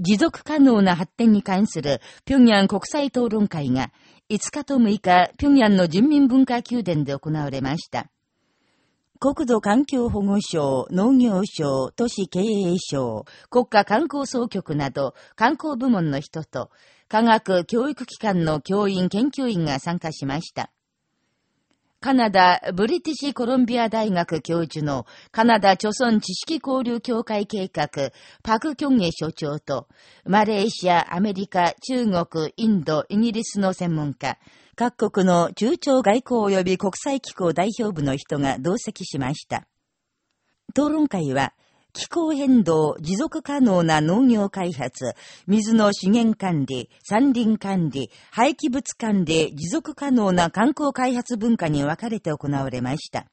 持続可能な発展に関する平壌国際討論会が5日と6日、平壌の人民文化宮殿で行われました。国土環境保護省、農業省、都市経営省、国家観光総局など観光部門の人と、科学教育機関の教員研究員が参加しました。カナダ、ブリティシ・コロンビア大学教授のカナダ著村知識交流協会計画、パク・キョンゲ所長と、マレーシア、アメリカ、中国、インド、イギリスの専門家、各国の中朝外交及び国際機構代表部の人が同席しました。討論会は、気候変動、持続可能な農業開発、水の資源管理、山林管理、廃棄物管理、持続可能な観光開発文化に分かれて行われました。